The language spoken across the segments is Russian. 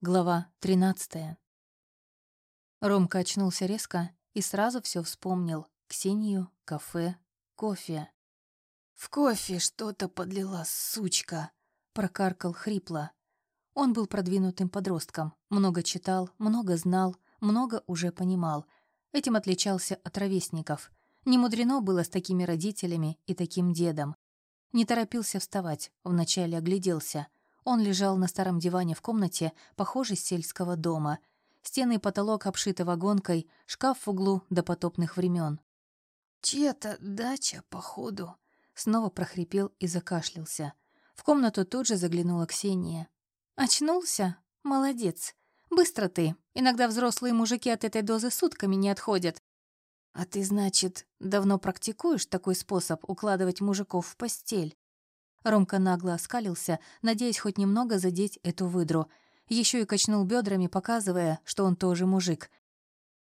Глава 13. Ромка очнулся резко и сразу все вспомнил. Ксению, кафе, кофе. «В кофе что-то подлила, сучка!» — прокаркал хрипло. Он был продвинутым подростком, много читал, много знал, много уже понимал. Этим отличался от ровесников. Не мудрено было с такими родителями и таким дедом. Не торопился вставать, вначале огляделся — он лежал на старом диване в комнате, похожей сельского дома. Стены и потолок обшиты вагонкой, шкаф в углу до потопных времен. «Чья-то дача, походу», — снова прохрипел и закашлялся. В комнату тут же заглянула Ксения. «Очнулся? Молодец. Быстро ты. Иногда взрослые мужики от этой дозы сутками не отходят. А ты, значит, давно практикуешь такой способ укладывать мужиков в постель?» Ромка нагло оскалился, надеясь хоть немного задеть эту выдру. Еще и качнул бедрами, показывая, что он тоже мужик.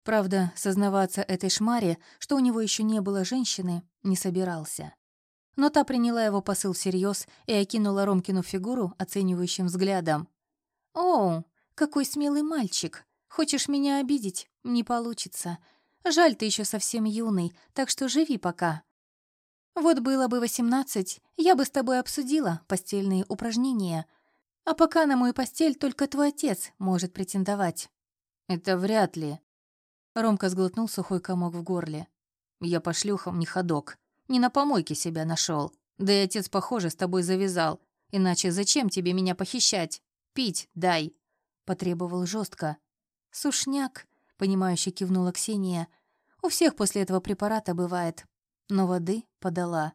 Правда, сознаваться этой шмаре, что у него еще не было женщины, не собирался. Но та приняла его посыл всерьез и окинула Ромкину фигуру оценивающим взглядом. «О, какой смелый мальчик! Хочешь меня обидеть? Не получится. Жаль, ты еще совсем юный, так что живи пока. Вот было бы восемнадцать, я бы с тобой обсудила постельные упражнения. А пока на мою постель только твой отец может претендовать». «Это вряд ли». Ромка сглотнул сухой комок в горле. «Я по шлюхам не ходок. Не на помойке себя нашел. Да и отец, похоже, с тобой завязал. Иначе зачем тебе меня похищать? Пить дай!» Потребовал жестко. «Сушняк», — понимающе кивнула Ксения. «У всех после этого препарата бывает но воды подала.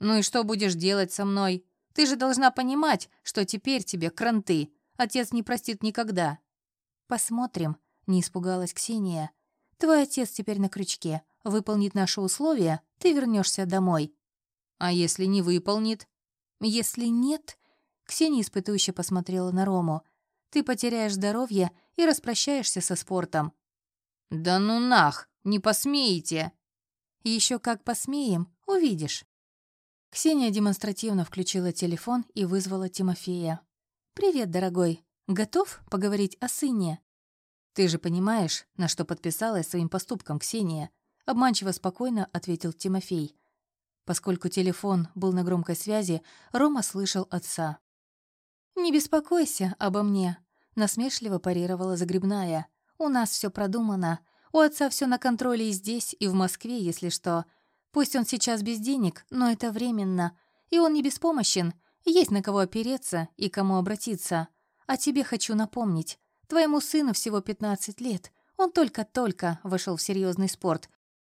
«Ну и что будешь делать со мной? Ты же должна понимать, что теперь тебе кранты. Отец не простит никогда». «Посмотрим», — не испугалась Ксения. «Твой отец теперь на крючке. Выполнит наши условия, ты вернешься домой». «А если не выполнит?» «Если нет...» Ксения испытующе посмотрела на Рому. «Ты потеряешь здоровье и распрощаешься со спортом». «Да ну нах! Не посмеете!» Еще как посмеем, увидишь». Ксения демонстративно включила телефон и вызвала Тимофея. «Привет, дорогой. Готов поговорить о сыне?» «Ты же понимаешь, на что подписалась своим поступком Ксения?» Обманчиво спокойно ответил Тимофей. Поскольку телефон был на громкой связи, Рома слышал отца. «Не беспокойся обо мне», — насмешливо парировала Загребная. «У нас все продумано. У отца все на контроле и здесь, и в Москве, если что. Пусть он сейчас без денег, но это временно. И он не беспомощен. Есть на кого опереться и кому обратиться. А тебе хочу напомнить. Твоему сыну всего 15 лет. Он только-только вошел в серьезный спорт.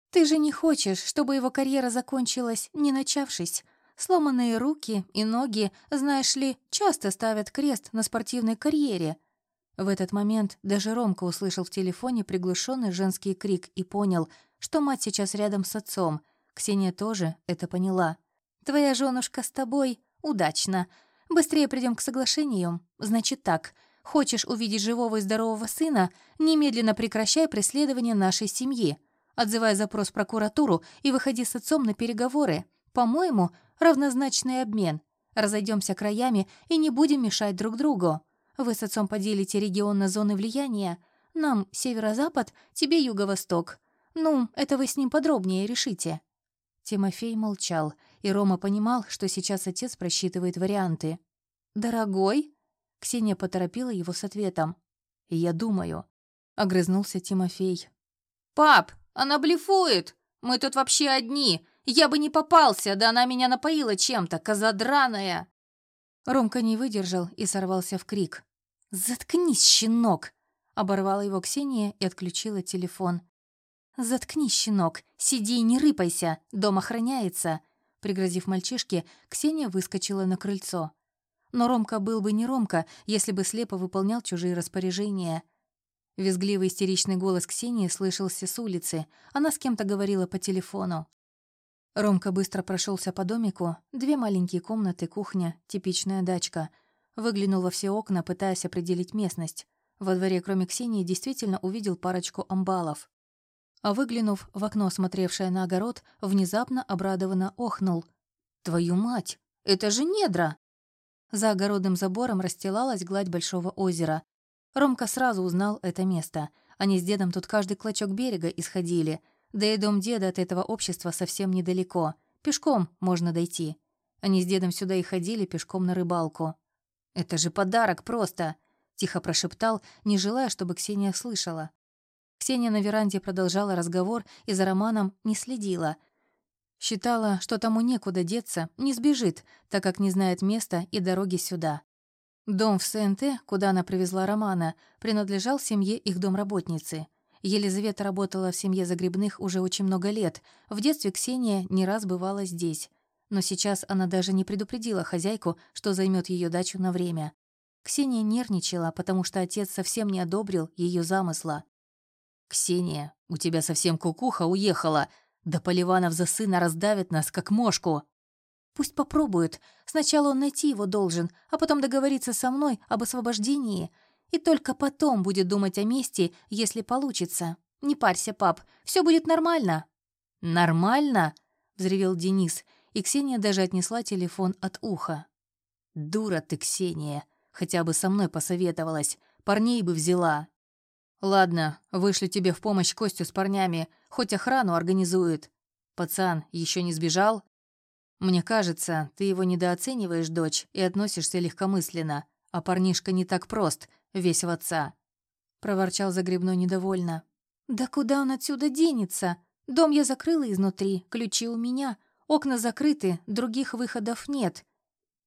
Ты же не хочешь, чтобы его карьера закончилась, не начавшись. Сломанные руки и ноги, знаешь ли, часто ставят крест на спортивной карьере — в этот момент даже Ромка услышал в телефоне приглушенный женский крик и понял, что мать сейчас рядом с отцом. Ксения тоже это поняла. «Твоя женушка с тобой? Удачно. Быстрее придем к соглашению. Значит так, хочешь увидеть живого и здорового сына? Немедленно прекращай преследование нашей семьи. Отзывай запрос в прокуратуру и выходи с отцом на переговоры. По-моему, равнозначный обмен. Разойдемся краями и не будем мешать друг другу. Вы с отцом поделите регион на зоны влияния. Нам северо-запад, тебе юго-восток. Ну, это вы с ним подробнее решите». Тимофей молчал, и Рома понимал, что сейчас отец просчитывает варианты. «Дорогой?» Ксения поторопила его с ответом. «Я думаю», — огрызнулся Тимофей. «Пап, она блефует! Мы тут вообще одни! Я бы не попался, да она меня напоила чем-то, коза драная!» Ромка не выдержал и сорвался в крик. «Заткнись, щенок!» — оборвала его Ксения и отключила телефон. «Заткнись, щенок! Сиди и не рыпайся! Дом охраняется!» Пригрозив мальчишке, Ксения выскочила на крыльцо. Но Ромка был бы не Ромка, если бы слепо выполнял чужие распоряжения. Визгливый истеричный голос Ксении слышался с улицы. Она с кем-то говорила по телефону. Ромка быстро прошелся по домику. Две маленькие комнаты, кухня, типичная дачка — Выглянул во все окна, пытаясь определить местность. Во дворе, кроме Ксении, действительно увидел парочку амбалов. А выглянув в окно, смотревшее на огород, внезапно обрадованно охнул. «Твою мать! Это же недра!» За огородным забором расстилалась гладь большого озера. Ромка сразу узнал это место. Они с дедом тут каждый клочок берега исходили. Да и дом деда от этого общества совсем недалеко. Пешком можно дойти. Они с дедом сюда и ходили пешком на рыбалку. «Это же подарок просто!» — тихо прошептал, не желая, чтобы Ксения слышала. Ксения на веранде продолжала разговор и за Романом не следила. Считала, что тому некуда деться, не сбежит, так как не знает места и дороги сюда. Дом в СНТ, куда она привезла Романа, принадлежал семье их домработницы. Елизавета работала в семье Загребных уже очень много лет. В детстве Ксения не раз бывала здесь. Но сейчас она даже не предупредила хозяйку, что займет ее дачу на время. Ксения нервничала, потому что отец совсем не одобрил ее замысла. «Ксения, у тебя совсем кукуха уехала. Да Поливанов за сына раздавит нас, как мошку!» Пусть попробует. Сначала он найти его должен, а потом договориться со мной об освобождении. И только потом будет думать о мести, если получится. Не парься, пап, все будет нормально». «Нормально?» — взревел Денис, и Ксения даже отнесла телефон от уха. «Дура ты, Ксения, хотя бы со мной посоветовалась, парней бы взяла». «Ладно, вышлю тебе в помощь Костю с парнями, хоть охрану организует. Пацан еще не сбежал?» «Мне кажется, ты его недооцениваешь, дочь, и относишься легкомысленно, а парнишка не так прост, весь в отца», — проворчал Загребной недовольно. «Да куда он отсюда денется? Дом я закрыла изнутри, ключи у меня, окна закрыты, других выходов нет.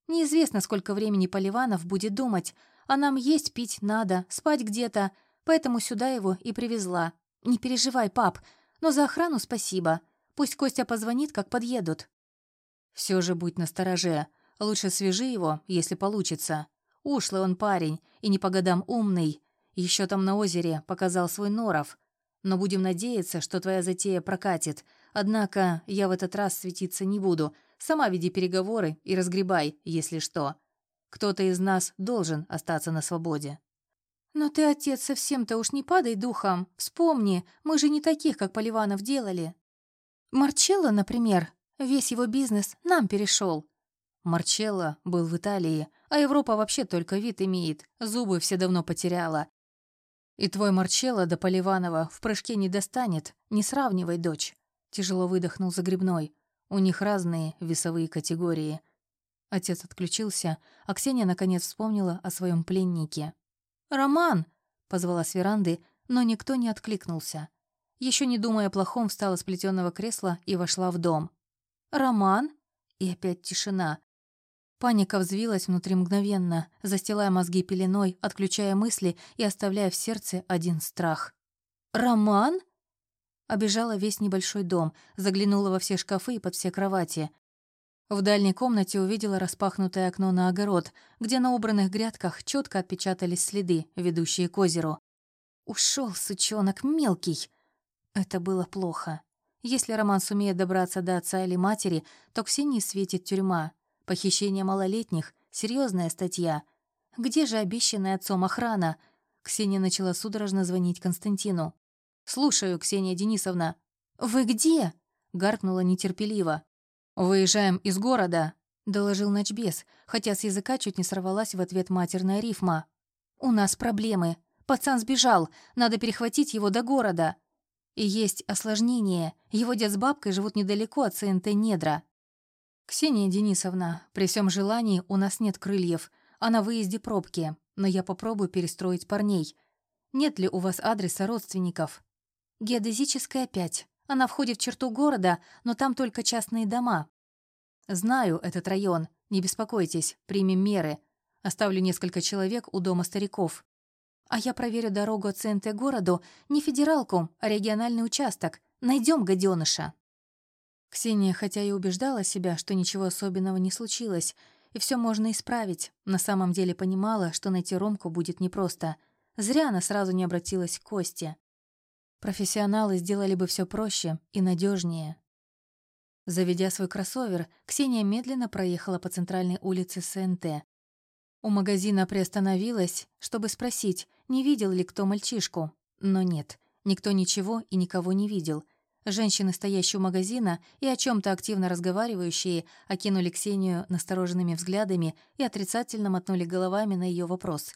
Неизвестно, сколько времени Поливанов будет думать, а нам есть, пить надо, спать где-то, поэтому сюда его и привезла. Не переживай, пап, но за охрану спасибо. Пусть Костя позвонит, как подъедут». Все же будь настороже. Лучше свяжи его, если получится. Ушлый он парень и не по годам умный. Еще там на озере показал свой норов. Но будем надеяться, что твоя затея прокатит. Однако я в этот раз светиться не буду. Сама веди переговоры и разгребай, если что. Кто-то из нас должен остаться на свободе. «Но ты, отец, совсем-то уж не падай духом. Вспомни, мы же не таких, как Поливанов, делали. Марчелло, например, Весь его бизнес нам перешел. Марчелло был в Италии, а Европа вообще только вид имеет, зубы все давно потеряла. И твой Марчелло до Поливанова в прыжке не достанет, не сравнивай, дочь. Тяжело выдохнул Загребной. У них разные весовые категории. Отец отключился, а Ксения наконец вспомнила о своем пленнике. «Роман!» — позвала с веранды, но никто не откликнулся. Еще не думая о плохом, встала с плетеного кресла и вошла в дом. «Роман?» И опять тишина. Паника взвилась внутри мгновенно, застилая мозги пеленой, отключая мысли и оставляя в сердце один страх. «Роман?» Обежала весь небольшой дом, заглянула во все шкафы и под все кровати. В дальней комнате увидела распахнутое окно на огород, где на убранных грядках четко отпечатались следы, ведущие к озеру. Ушел, сучонок, мелкий. Это было плохо. Если Роман сумеет добраться до отца или матери, то Ксении светит тюрьма. Похищение малолетних — серьезная статья. Где же обещанная отцом охрана? Ксения начала судорожно звонить Константину. «Слушаю, Ксения Денисовна». «Вы где?» — гаркнула нетерпеливо. «Выезжаем из города», — доложил ночбес, хотя с языка чуть не сорвалась в ответ матерная рифма. «У нас проблемы. Пацан сбежал. Надо перехватить его до города». И есть осложнение. Его дед с бабкой живут недалеко от ЦНТ «Недра». «Ксения Денисовна, при всем желании у нас нет крыльев, а на выезде пробки, но я попробую перестроить парней. Нет ли у вас адреса родственников?» «Геодезическая 5. Она входит в черту города, но там только частные дома». «Знаю этот район. Не беспокойтесь, примем меры. Оставлю несколько человек у дома стариков. А я проверю дорогу от ЦНТ городу, не федералку, а региональный участок. Найдем гаденыша. Ксения, хотя и убеждала себя, что ничего особенного не случилось, и все можно исправить, на самом деле понимала, что найти Ромку будет непросто. Зря она сразу не обратилась к Косте. Профессионалы сделали бы все проще и надежнее. Заведя свой кроссовер, Ксения медленно проехала по центральной улице СНТ. У магазина приостановилась, чтобы спросить, не видел ли кто мальчишку. Но нет, никто ничего и никого не видел. Женщины, стоящие у магазина и о чем то активно разговаривающие, окинули Ксению настороженными взглядами и отрицательно мотнули головами на ее вопрос.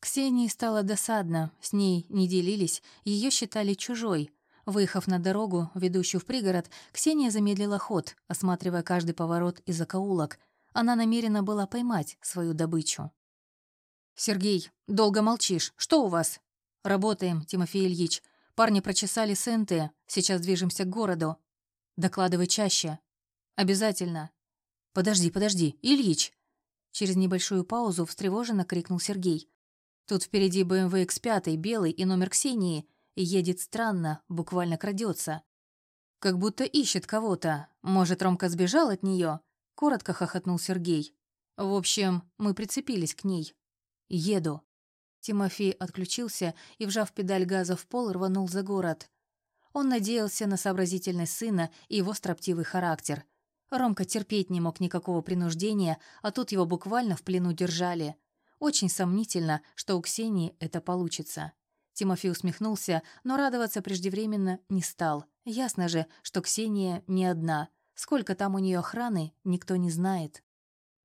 Ксении стало досадно, с ней не делились, ее считали чужой. Выехав на дорогу, ведущую в пригород, Ксения замедлила ход, осматривая каждый поворот и закоулок. Она намерена была поймать свою добычу. «Сергей, долго молчишь. Что у вас?» «Работаем, Тимофей Ильич. Парни прочесали СНТ. Сейчас движемся к городу. Докладывай чаще. Обязательно. Подожди, подожди, Ильич!» Через небольшую паузу встревоженно крикнул Сергей. Тут впереди БМВ X5, белый и номер Ксении. Едет странно, буквально крадется. Как будто ищет кого-то. Может, Ромка сбежал от нее? Коротко хохотнул Сергей. В общем, мы прицепились к ней. Еду. Тимофей отключился и, вжав педаль газа в пол, рванул за город. Он надеялся на сообразительность сына и его строптивый характер. Ромка терпеть не мог никакого принуждения, а тут его буквально в плену держали. Очень сомнительно, что у Ксении это получится. Тимофей усмехнулся, но радоваться преждевременно не стал. Ясно же, что Ксения не одна. Сколько там у нее охраны, никто не знает.